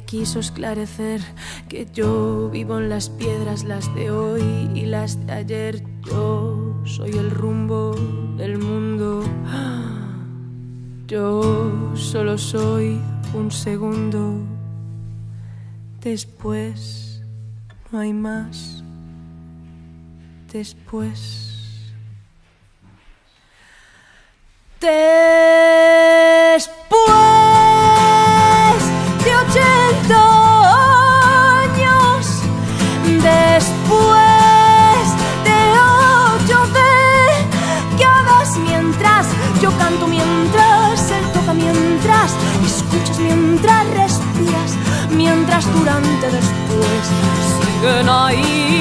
quiso esclarecer que yo vivo en las piedras, las de hoy y las de ayer. Yo soy el rumbo del mundo. Yo solo soy un segundo. Después no hay más. Después. Te ぐない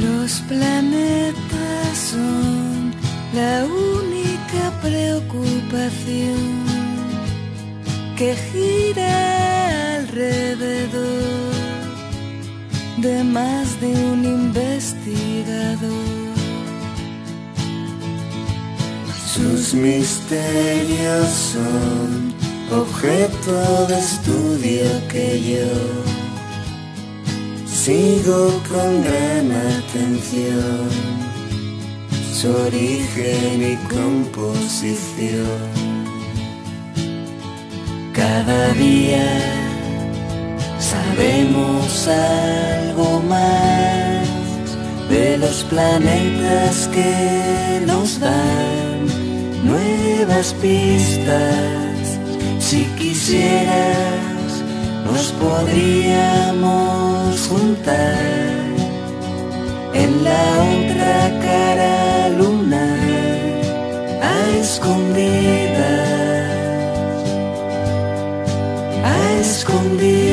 Los planetas son la única preocupación que gira alrededor de más de un investigador. Sus misterios son objeto de estudio que yo sigo con gran atención su origen y composición. Cada día sabemos algo más de los planetas que nos dan nuevas pistas. Si quisieras, nos podríamos juntar en la otra cara luna a escondidas, a escondidas.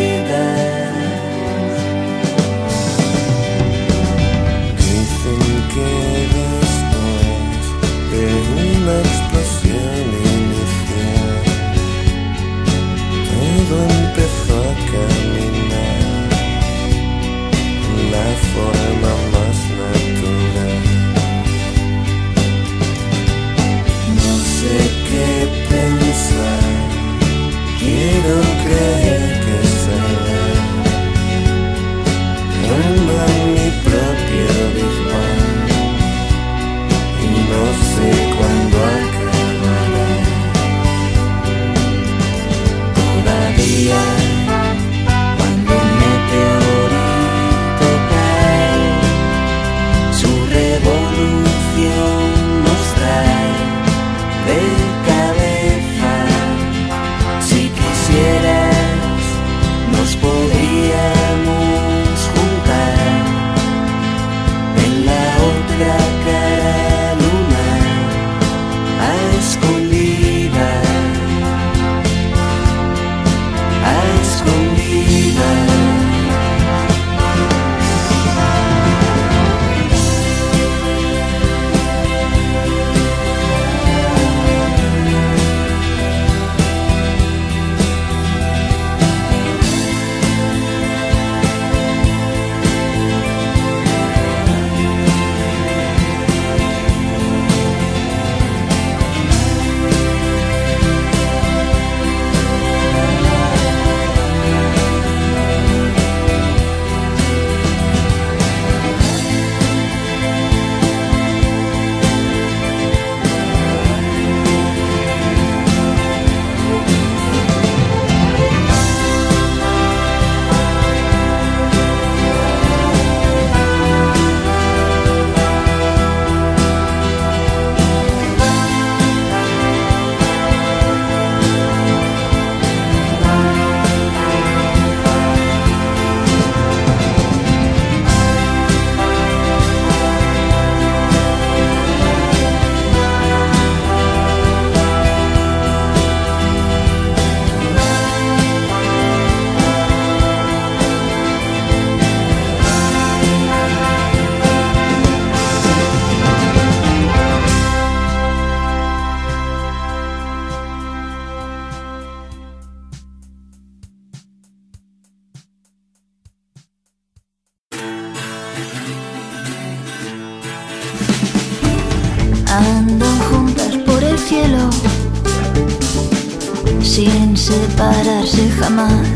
Jamás.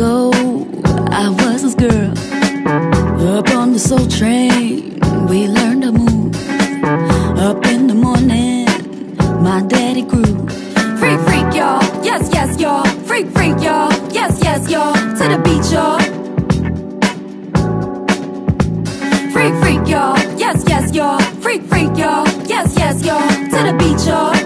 ago, I was this girl. Up on the soul train, we learned to move. Up in the morning, my daddy grew. Freak, freak, y'all. Yes, yes, y'all. Freak, freak, y'all. Yes, yes, y'all. To the beach, y'all. Freak, freak, y'all. Yes, yes, y'all. Freak, freak, y'all. Yes, yes, y'all. To the beach, y'all.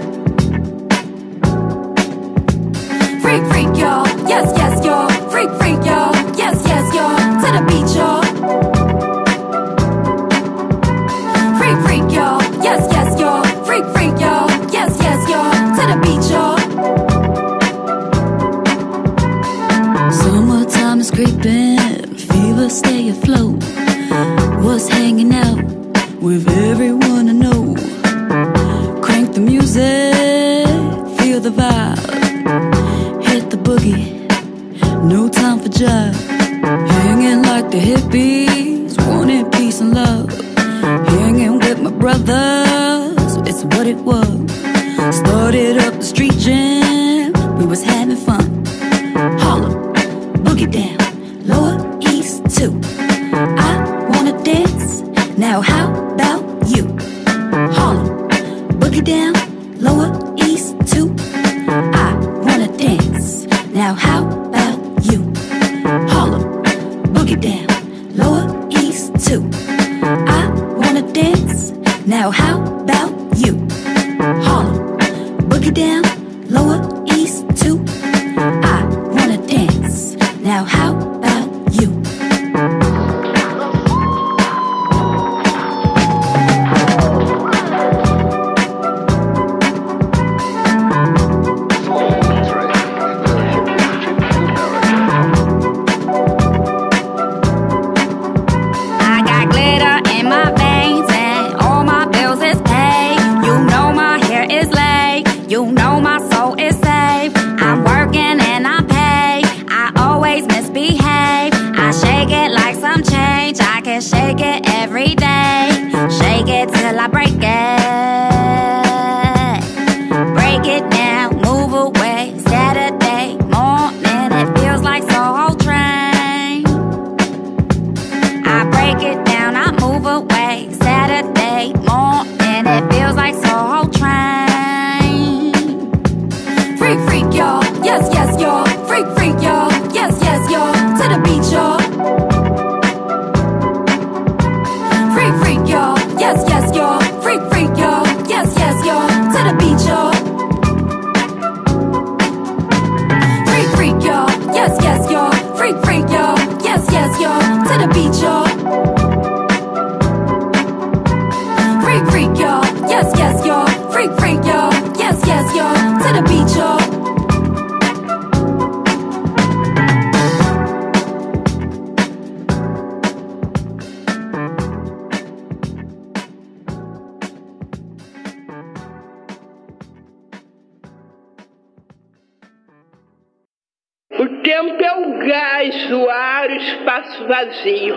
O tempo é o gás o ar, o espaço vazio.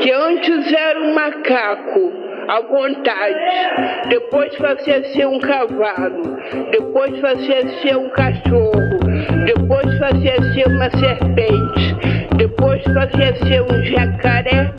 Que antes era um macaco, à vontade. Depois fazia ser um cavalo. Depois fazia ser um cachorro. Depois fazia ser uma serpente. Depois fazia ser um jacaré.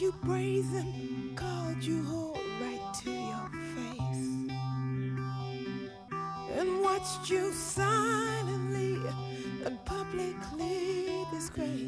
you brazen, called you whole right to your face, and watched you silently and publicly disgrace.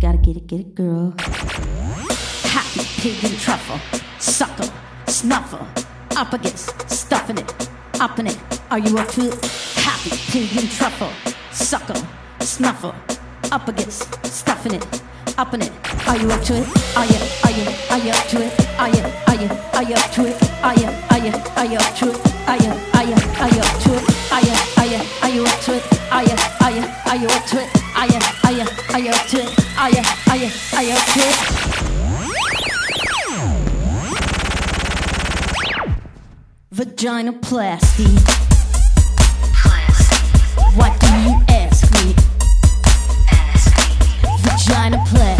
Gotta get it, get it, girl. Happy pig and truffle, suckle, snuffle, up against, stuffing it, up in it. Are you a fool? Happy pig and truffle, suckle, snuffle, up against, stuffing it up it? Are you up to it? Are you, are you, are you up to it? Are you, are you, are you up to it? Are you, are you, are you up to it? Are you, are you, are you up to it? Are you, are you, are you up to it? Are you, are you, are you up to it? Are you, are you, are you up to it? Are you, are you, are you up to it? Vaginoplasty. trying to play.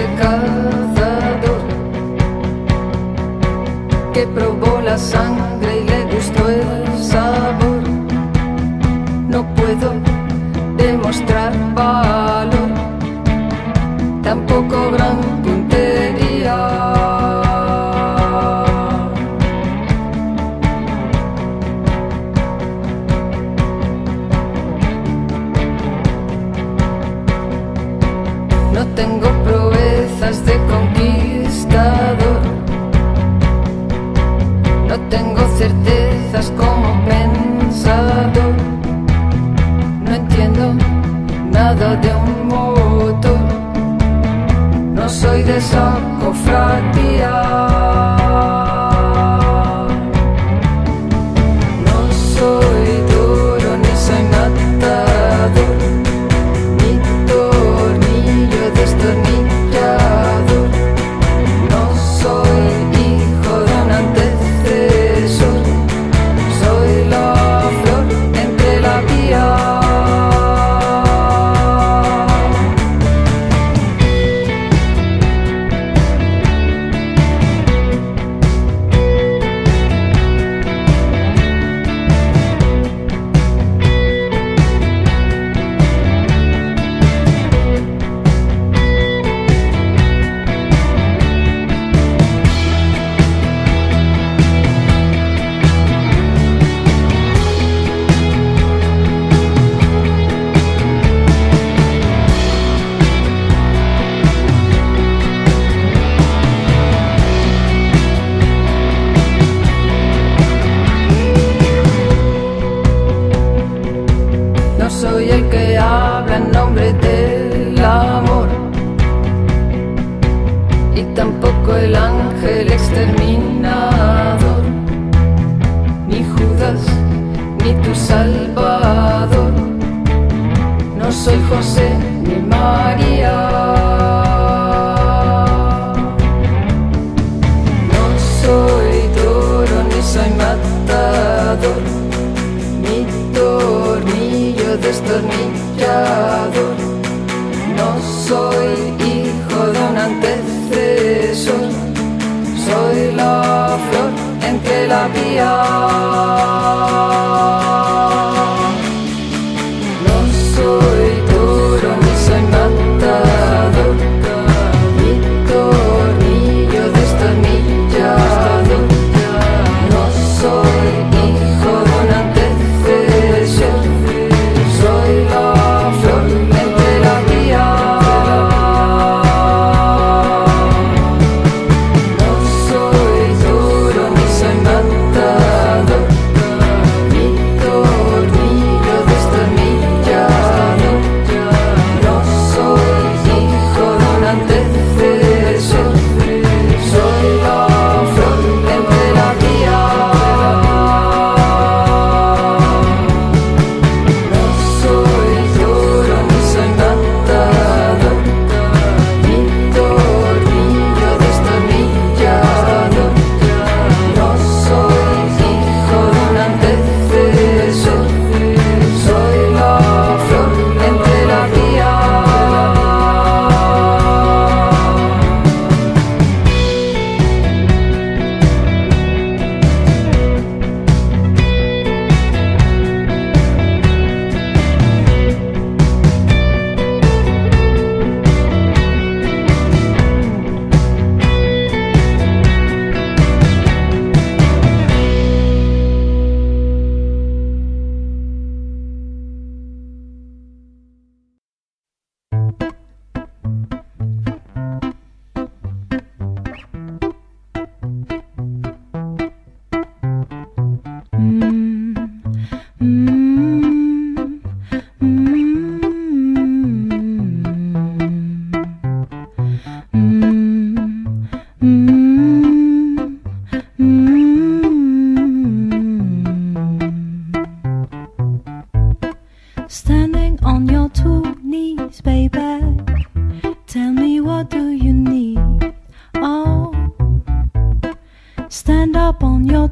Go.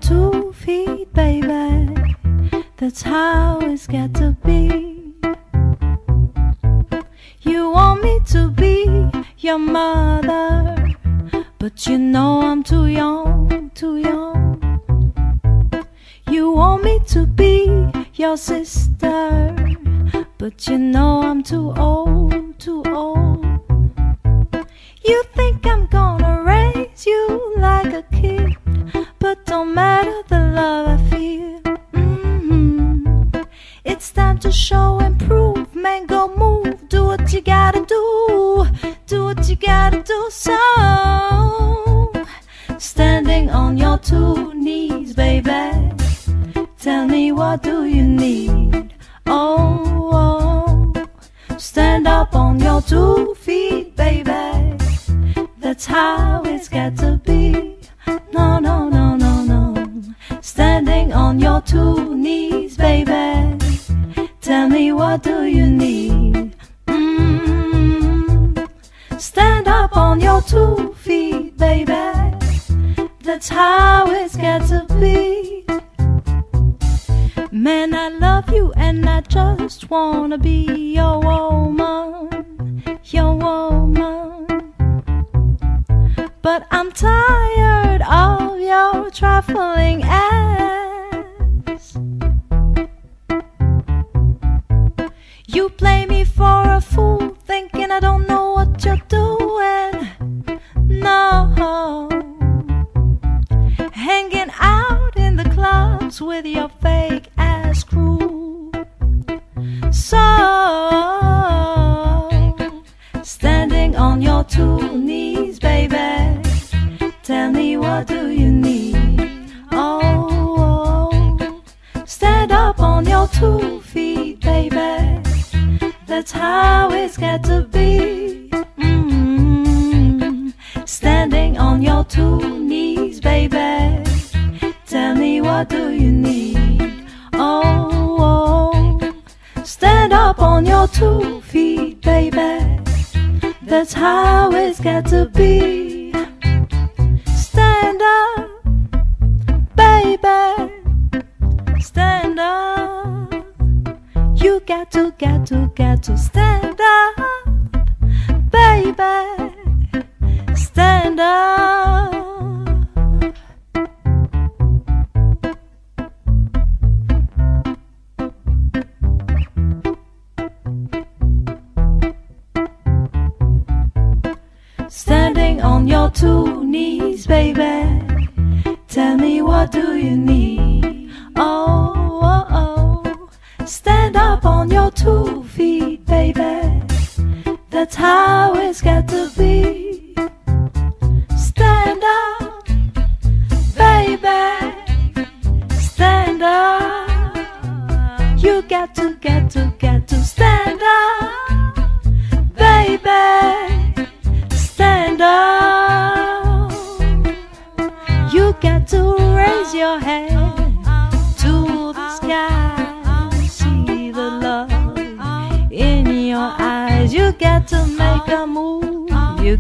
two feet, baby. That's how it's got to be. You want me to be your mother, but you know I'm too young, too young. You want me to be your sister, but you know I'm too old.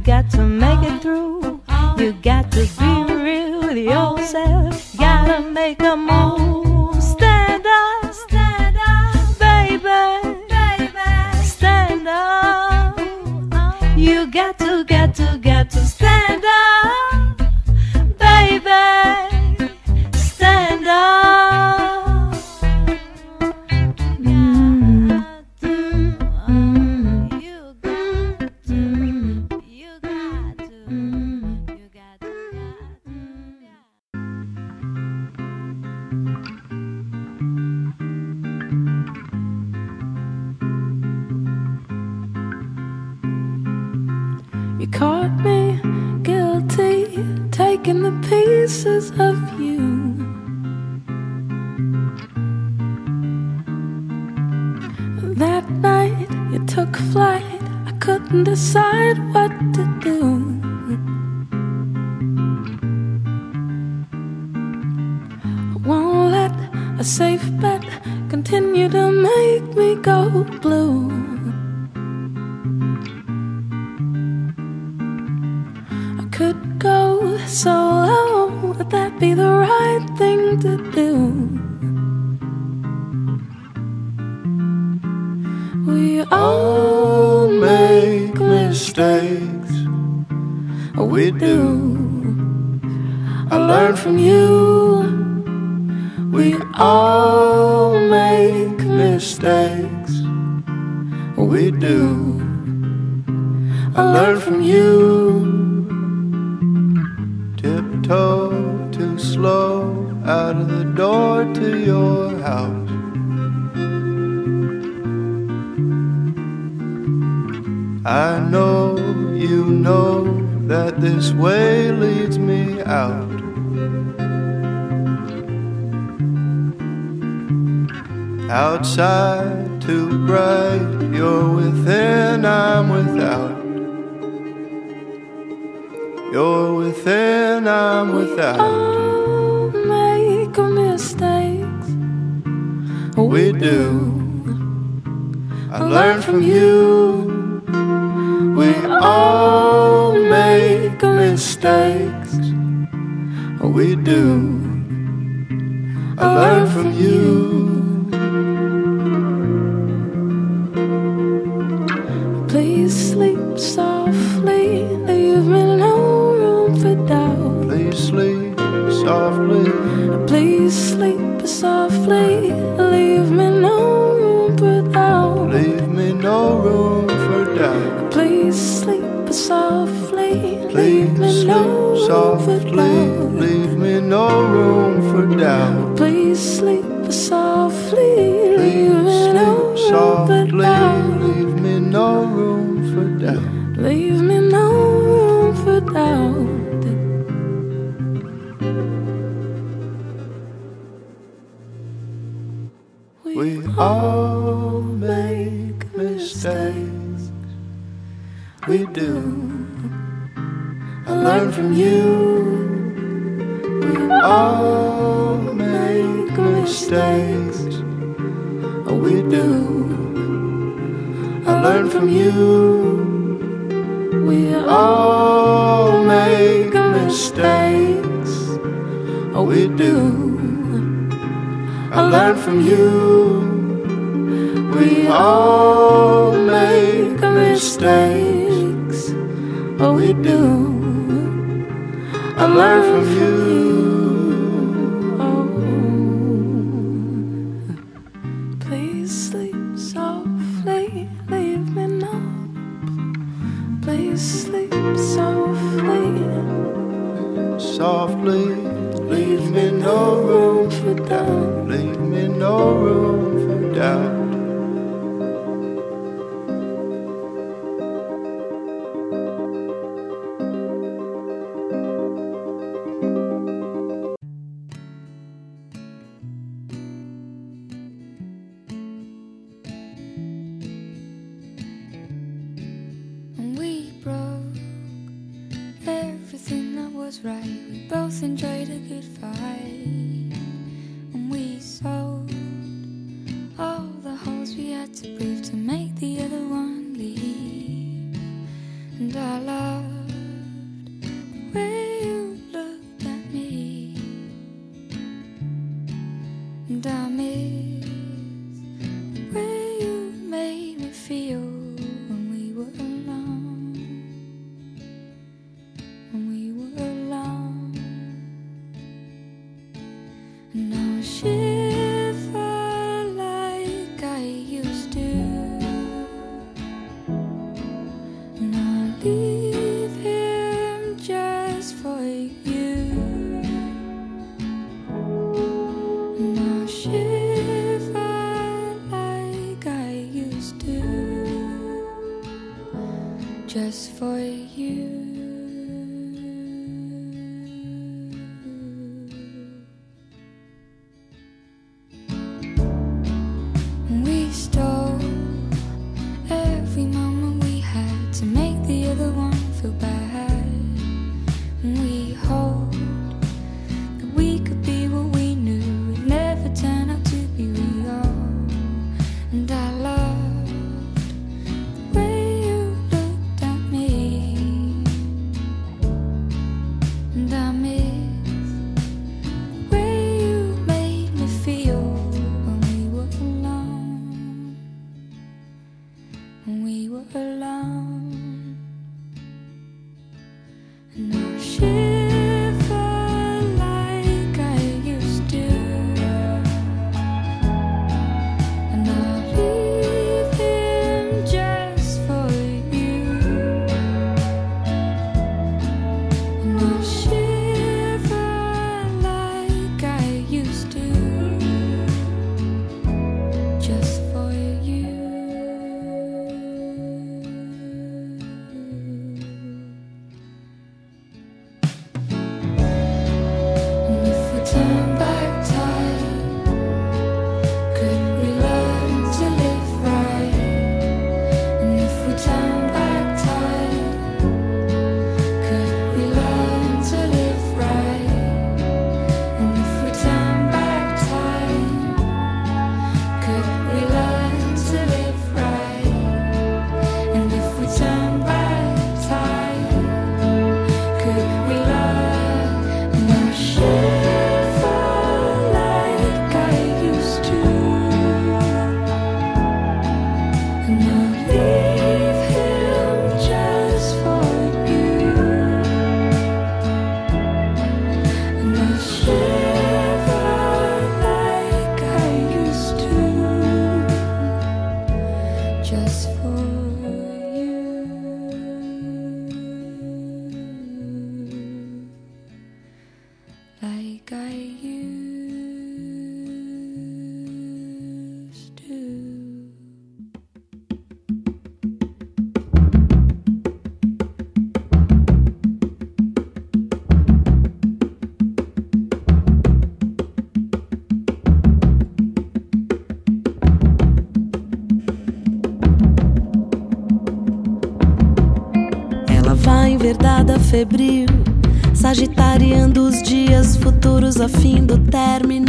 got to make it through. You got all make mistakes. We do. I learn from you. We all make mistakes. Oh, we do. I learn from you. We all make mistakes. Oh, we do. I learn from you we all make mistakes. Oh, we do. I learn from you. Oh, please sleep softly, leave me no. Please sleep softly. Softly, leave me no room for doubt. Leave me no room for doubt. febril, sagitariando os dias futuros a fim do término.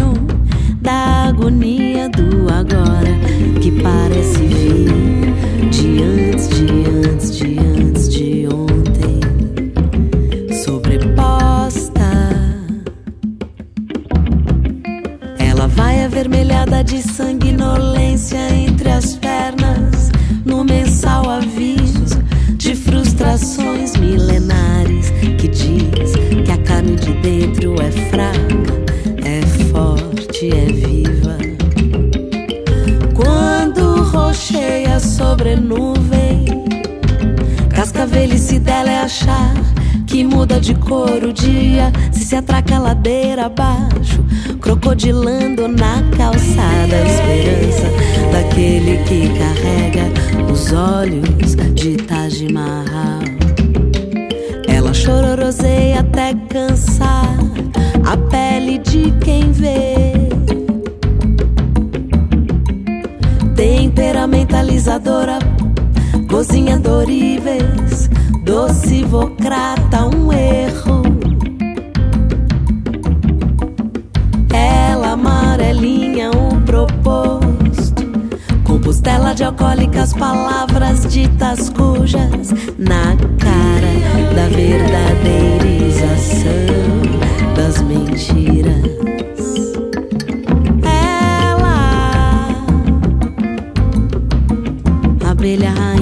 بالعين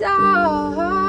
dark.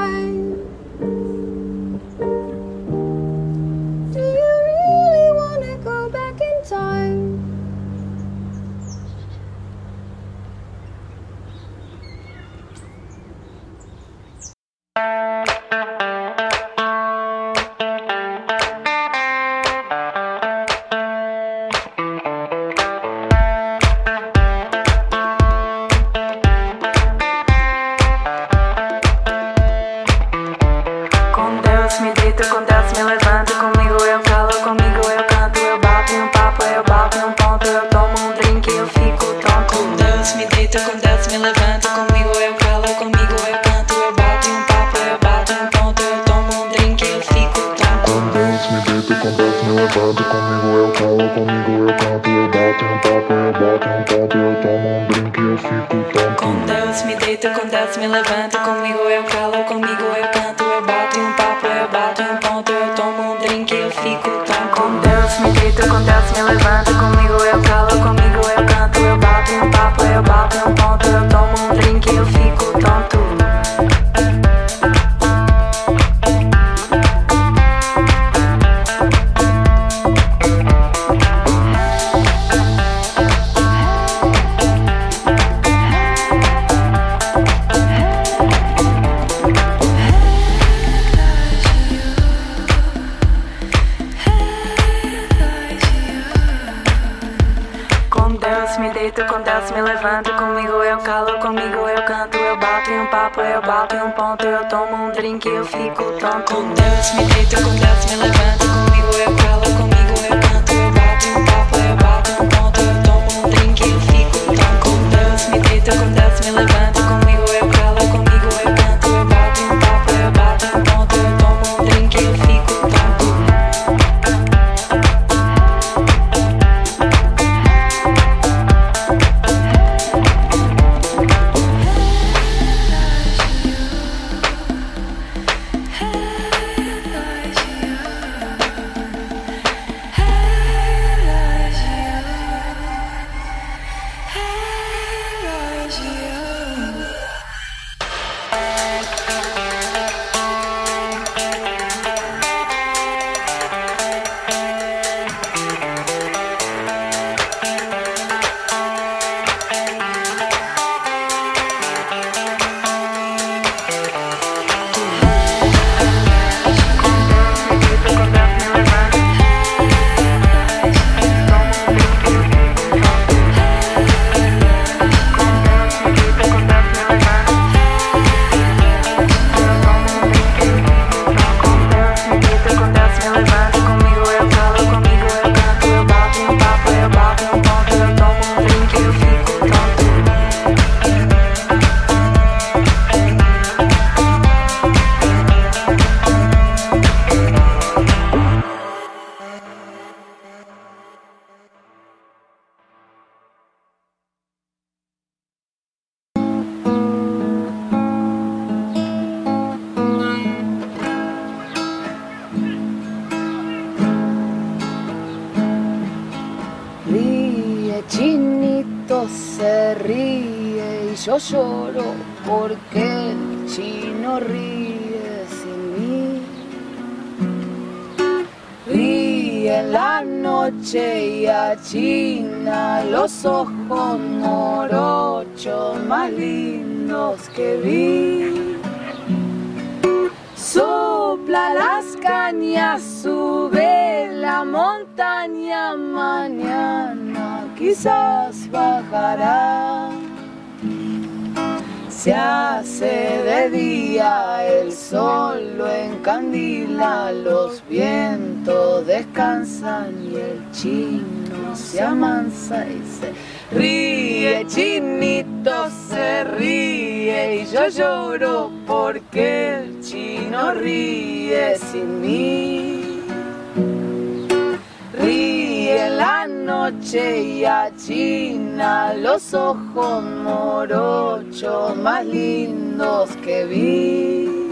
Yo lloro porque el chino ríe sin mí. Ríe en la noche y achina los ojos morochos más lindos que vi. Sopla las cañas, sube la montaña, mañana quizás bajará. Se hace de día, el sol lo encandila, los vientos descansan y el chino se amansa y se ríe, chinito se ríe y yo lloro porque el chino ríe sin mí. La noche y achina los ojos morochos más lindos que vi.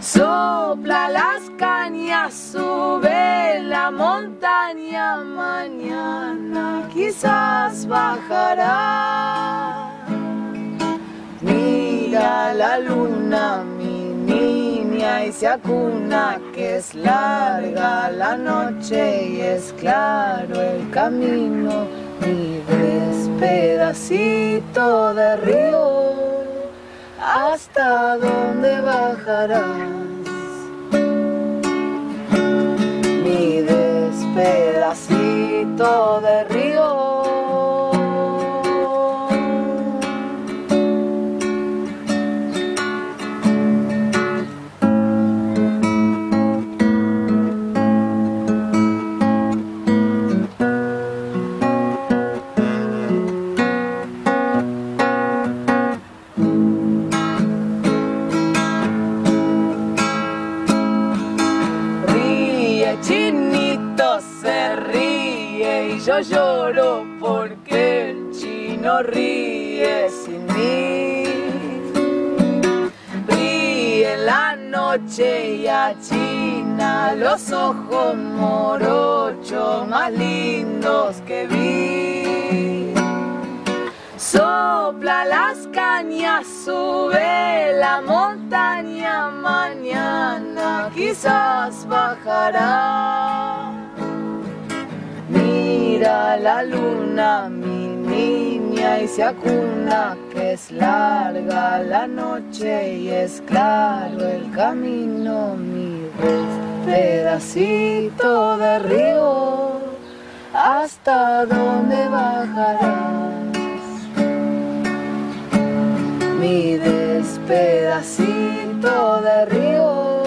Sopla las cañas, sube la montaña, mañana quizás bajará. Mira la luna, mi niña, y se acuna que es larga la noche y es claro el camino. Mi despedacito de río, ¿hasta dónde bajarás? Mi despedacito de río. Ríe sin mí. Ríe la noche y achina los ojos morochos más lindos que vi. Sopla las cañas, sube la montaña, mañana quizás bajará. Mira la luna, mi niña, y se acuna que es larga la noche y es claro el camino, mi pedacito de río, hasta dónde bajarás mi despedacito de río.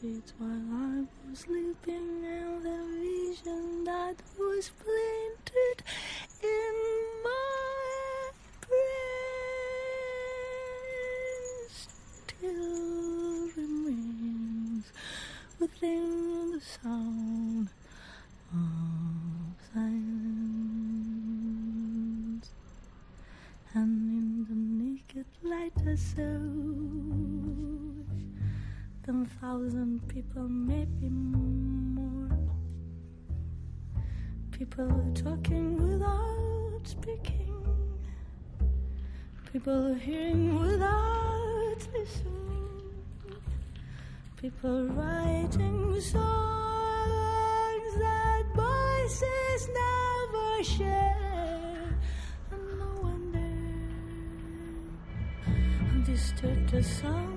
Seats while I was sleeping, and the vision that was planted in my brain still remains within the sound of silence. And in the naked light I saw them thousand people, maybe more. People talking without speaking. People hearing without listening. People writing songs that voices never share. And no wonder And understood the sound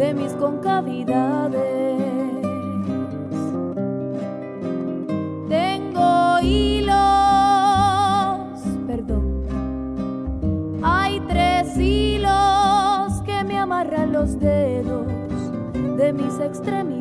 de mis concavidades. Tengo hilos, perdón, hay tres hilos que me amarran los dedos de mis extremidades.